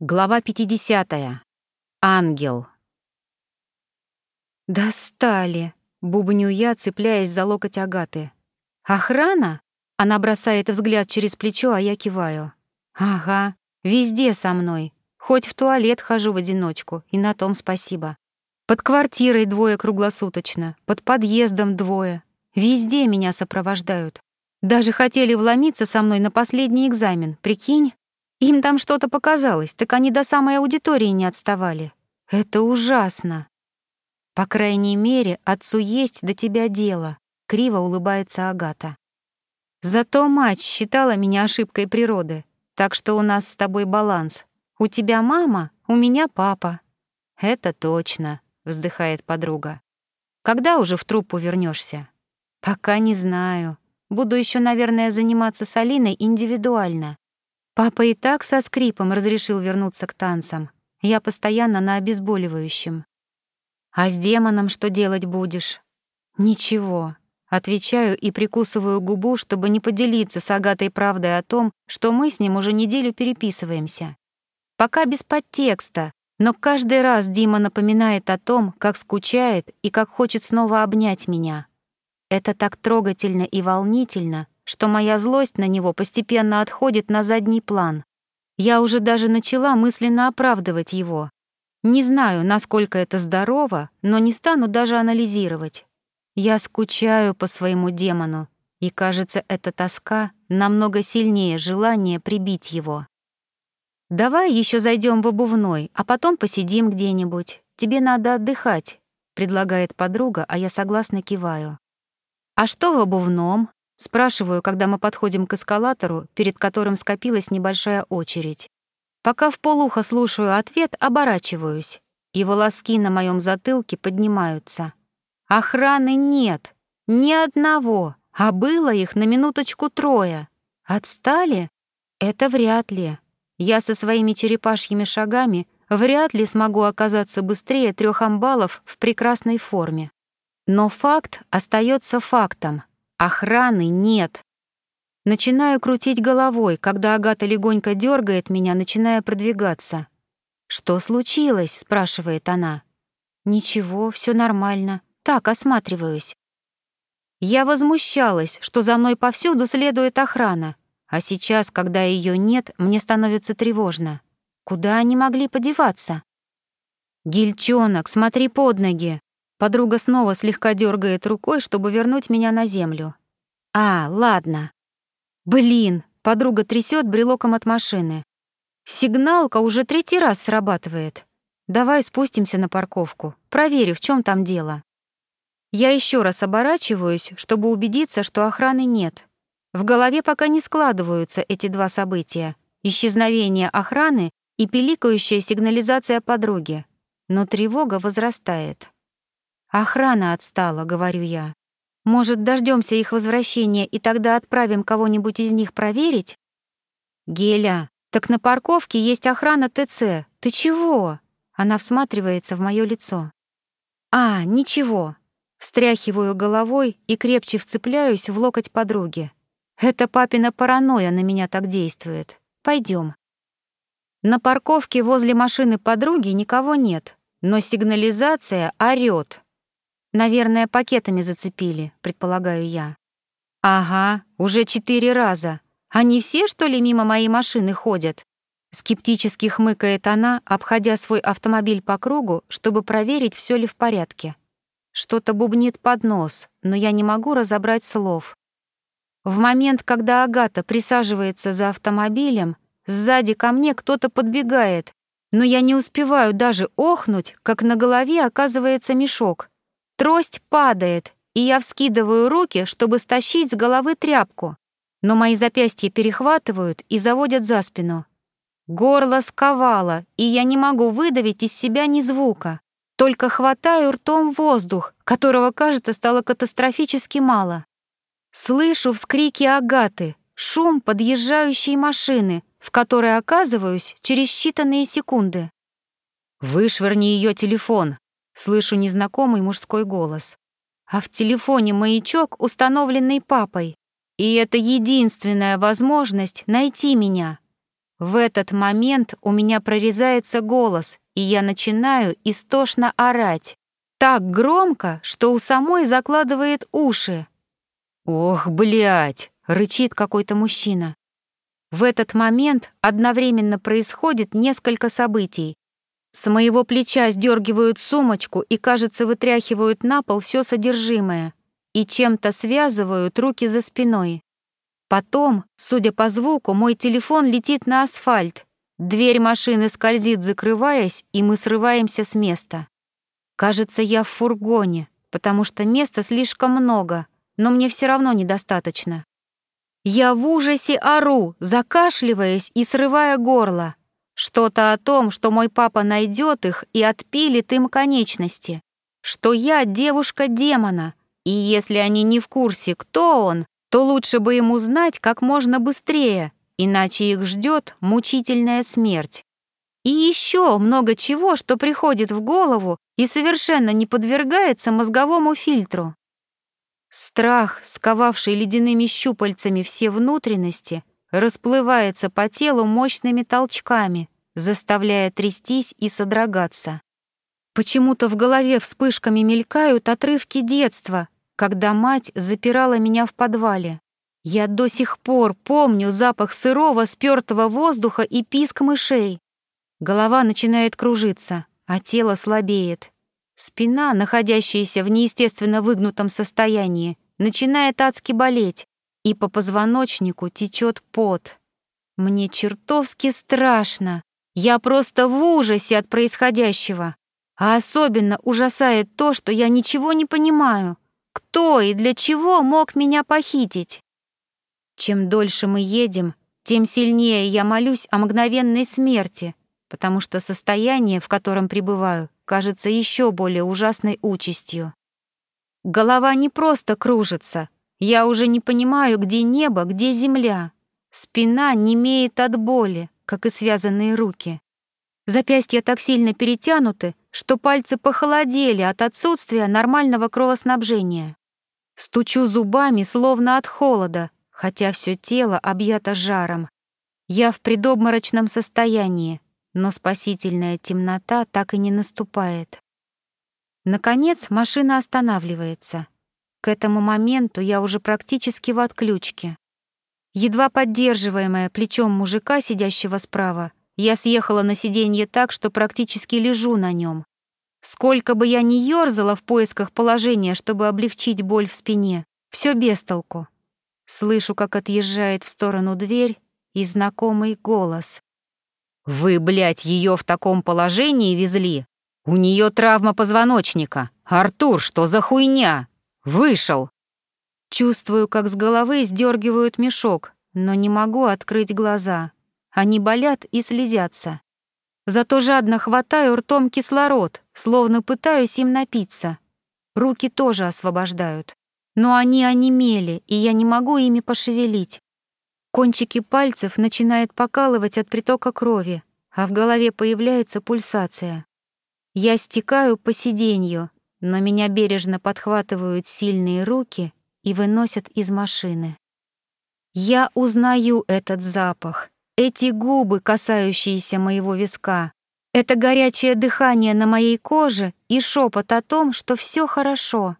Глава 50. Ангел. «Достали!» — бубню я, цепляясь за локоть Агаты. «Охрана?» — она бросает взгляд через плечо, а я киваю. «Ага, везде со мной. Хоть в туалет хожу в одиночку, и на том спасибо. Под квартирой двое круглосуточно, под подъездом двое. Везде меня сопровождают. Даже хотели вломиться со мной на последний экзамен, прикинь?» Им там что-то показалось, так они до самой аудитории не отставали. Это ужасно. По крайней мере, отцу есть до тебя дело, криво улыбается Агата. Зато мать считала меня ошибкой природы, так что у нас с тобой баланс. У тебя мама, у меня папа. Это точно, вздыхает подруга. Когда уже в труппу вернешься? Пока не знаю. Буду еще, наверное, заниматься с Алиной индивидуально. Папа и так со скрипом разрешил вернуться к танцам. Я постоянно на обезболивающем. А с демоном что делать будешь? Ничего. Отвечаю и прикусываю губу, чтобы не поделиться с Агатой правдой о том, что мы с ним уже неделю переписываемся. Пока без подтекста, но каждый раз Дима напоминает о том, как скучает и как хочет снова обнять меня. Это так трогательно и волнительно, что моя злость на него постепенно отходит на задний план. Я уже даже начала мысленно оправдывать его. Не знаю, насколько это здорово, но не стану даже анализировать. Я скучаю по своему демону, и, кажется, эта тоска намного сильнее желания прибить его. «Давай еще зайдем в обувной, а потом посидим где-нибудь. Тебе надо отдыхать», — предлагает подруга, а я согласно киваю. «А что в обувном?» Спрашиваю, когда мы подходим к эскалатору, перед которым скопилась небольшая очередь. Пока в полухо слушаю ответ, оборачиваюсь, и волоски на моем затылке поднимаются. Охраны нет, ни одного, а было их на минуточку трое. Отстали? Это вряд ли. Я со своими черепашьими шагами вряд ли смогу оказаться быстрее трех амбалов в прекрасной форме. Но факт остается фактом. Охраны нет. Начинаю крутить головой, когда Агата легонько дергает меня, начиная продвигаться. «Что случилось?» — спрашивает она. «Ничего, все нормально. Так, осматриваюсь». Я возмущалась, что за мной повсюду следует охрана, а сейчас, когда ее нет, мне становится тревожно. Куда они могли подеваться? «Гильчонок, смотри под ноги!» Подруга снова слегка дергает рукой, чтобы вернуть меня на землю. А, ладно. Блин, подруга трясет брелоком от машины. Сигналка уже третий раз срабатывает. Давай спустимся на парковку. Проверю, в чем там дело. Я еще раз оборачиваюсь, чтобы убедиться, что охраны нет. В голове пока не складываются эти два события: исчезновение охраны и пиликающая сигнализация подруги. Но тревога возрастает. «Охрана отстала», — говорю я. «Может, дождемся их возвращения и тогда отправим кого-нибудь из них проверить?» «Геля, так на парковке есть охрана ТЦ. Ты чего?» Она всматривается в мое лицо. «А, ничего». Встряхиваю головой и крепче вцепляюсь в локоть подруги. Это папина паранойя на меня так действует. Пойдем. На парковке возле машины подруги никого нет, но сигнализация орёт. Наверное, пакетами зацепили, предполагаю я. Ага, уже четыре раза. Они все, что ли, мимо моей машины ходят? Скептически хмыкает она, обходя свой автомобиль по кругу, чтобы проверить, все ли в порядке. Что-то бубнит под нос, но я не могу разобрать слов. В момент, когда Агата присаживается за автомобилем, сзади ко мне кто-то подбегает, но я не успеваю даже охнуть, как на голове оказывается мешок. Трость падает, и я вскидываю руки, чтобы стащить с головы тряпку, но мои запястья перехватывают и заводят за спину. Горло сковало, и я не могу выдавить из себя ни звука, только хватаю ртом воздух, которого, кажется, стало катастрофически мало. Слышу вскрики Агаты, шум подъезжающей машины, в которой оказываюсь через считанные секунды. «Вышвырни ее телефон», Слышу незнакомый мужской голос. А в телефоне маячок, установленный папой. И это единственная возможность найти меня. В этот момент у меня прорезается голос, и я начинаю истошно орать. Так громко, что у самой закладывает уши. «Ох, блядь!» — рычит какой-то мужчина. В этот момент одновременно происходит несколько событий. С моего плеча сдергивают сумочку и, кажется, вытряхивают на пол все содержимое и чем-то связывают руки за спиной. Потом, судя по звуку, мой телефон летит на асфальт. Дверь машины скользит, закрываясь, и мы срываемся с места. Кажется, я в фургоне, потому что места слишком много, но мне все равно недостаточно. Я в ужасе ору, закашливаясь и срывая горло. Что-то о том, что мой папа найдет их и отпилит им конечности. Что я девушка демона, и если они не в курсе, кто он, то лучше бы ему знать как можно быстрее, иначе их ждет мучительная смерть. И еще много чего, что приходит в голову и совершенно не подвергается мозговому фильтру. Страх, сковавший ледяными щупальцами все внутренности, расплывается по телу мощными толчками, заставляя трястись и содрогаться. Почему-то в голове вспышками мелькают отрывки детства, когда мать запирала меня в подвале. Я до сих пор помню запах сырого, спёртого воздуха и писк мышей. Голова начинает кружиться, а тело слабеет. Спина, находящаяся в неестественно выгнутом состоянии, начинает адски болеть, и по позвоночнику течет пот. Мне чертовски страшно. Я просто в ужасе от происходящего. А особенно ужасает то, что я ничего не понимаю. Кто и для чего мог меня похитить? Чем дольше мы едем, тем сильнее я молюсь о мгновенной смерти, потому что состояние, в котором пребываю, кажется еще более ужасной участью. Голова не просто кружится, я уже не понимаю, где небо, где земля. Спина немеет от боли, как и связанные руки. Запястья так сильно перетянуты, что пальцы похолодели от отсутствия нормального кровоснабжения. Стучу зубами, словно от холода, хотя все тело объято жаром. Я в предобморочном состоянии, но спасительная темнота так и не наступает. Наконец машина останавливается. К этому моменту я уже практически в отключке. Едва поддерживаемая плечом мужика, сидящего справа, я съехала на сиденье так, что практически лежу на нем. Сколько бы я ни ёрзала в поисках положения, чтобы облегчить боль в спине, все без толку. Слышу, как отъезжает в сторону дверь и знакомый голос. «Вы, блядь, ее в таком положении везли? У нее травма позвоночника. Артур, что за хуйня? Вышел!» Чувствую, как с головы сдергивают мешок, но не могу открыть глаза. Они болят и слезятся. Зато жадно хватаю ртом кислород, словно пытаюсь им напиться. Руки тоже освобождают. Но они онемели, и я не могу ими пошевелить. Кончики пальцев начинает покалывать от притока крови, а в голове появляется пульсация. Я стекаю по сиденью, но меня бережно подхватывают сильные руки и выносят из машины. Я узнаю этот запах, эти губы, касающиеся моего виска, это горячее дыхание на моей коже и шепот о том, что все хорошо.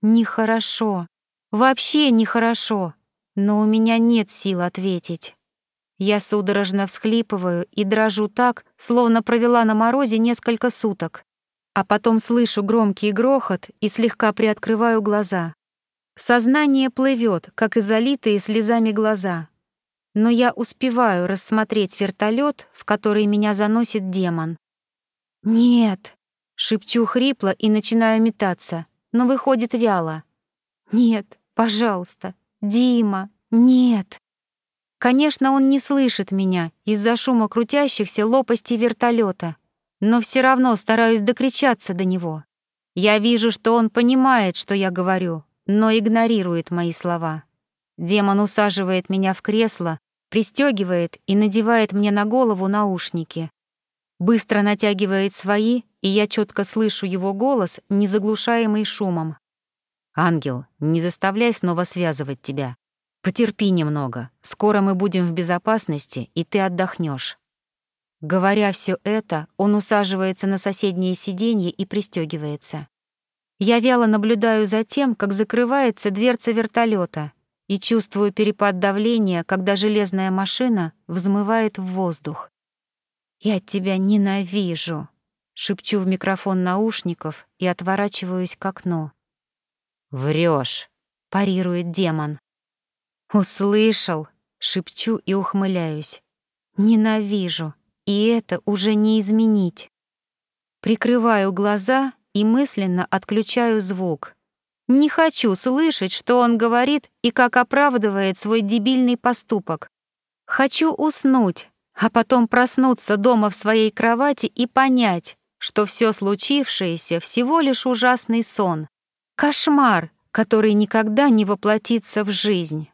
Нехорошо. Вообще нехорошо. Но у меня нет сил ответить. Я судорожно всхлипываю и дрожу так, словно провела на морозе несколько суток. А потом слышу громкий грохот и слегка приоткрываю глаза. Сознание плывет, как и залитые слезами глаза но я успеваю рассмотреть вертолет, в который меня заносит демон. «Нет!» — шепчу хрипло и начинаю метаться, но выходит вяло. «Нет, пожалуйста, Дима, нет!» Конечно, он не слышит меня из-за шума крутящихся лопастей вертолета, но все равно стараюсь докричаться до него. Я вижу, что он понимает, что я говорю, но игнорирует мои слова. Демон усаживает меня в кресло, пристегивает и надевает мне на голову наушники. Быстро натягивает свои, и я четко слышу его голос, не заглушаемый шумом. «Ангел, не заставляй снова связывать тебя. Потерпи немного, скоро мы будем в безопасности, и ты отдохнешь. Говоря все это, он усаживается на соседнее сиденье и пристегивается. Я вяло наблюдаю за тем, как закрывается дверца вертолета, и чувствую перепад давления, когда железная машина взмывает в воздух. «Я тебя ненавижу», — шепчу в микрофон наушников и отворачиваюсь к окну. «Врёшь», — парирует демон. «Услышал», — шепчу и ухмыляюсь. «Ненавижу, и это уже не изменить». Прикрываю глаза и мысленно отключаю звук. Не хочу слышать, что он говорит и как оправдывает свой дебильный поступок. Хочу уснуть, а потом проснуться дома в своей кровати и понять, что все случившееся всего лишь ужасный сон. Кошмар, который никогда не воплотится в жизнь.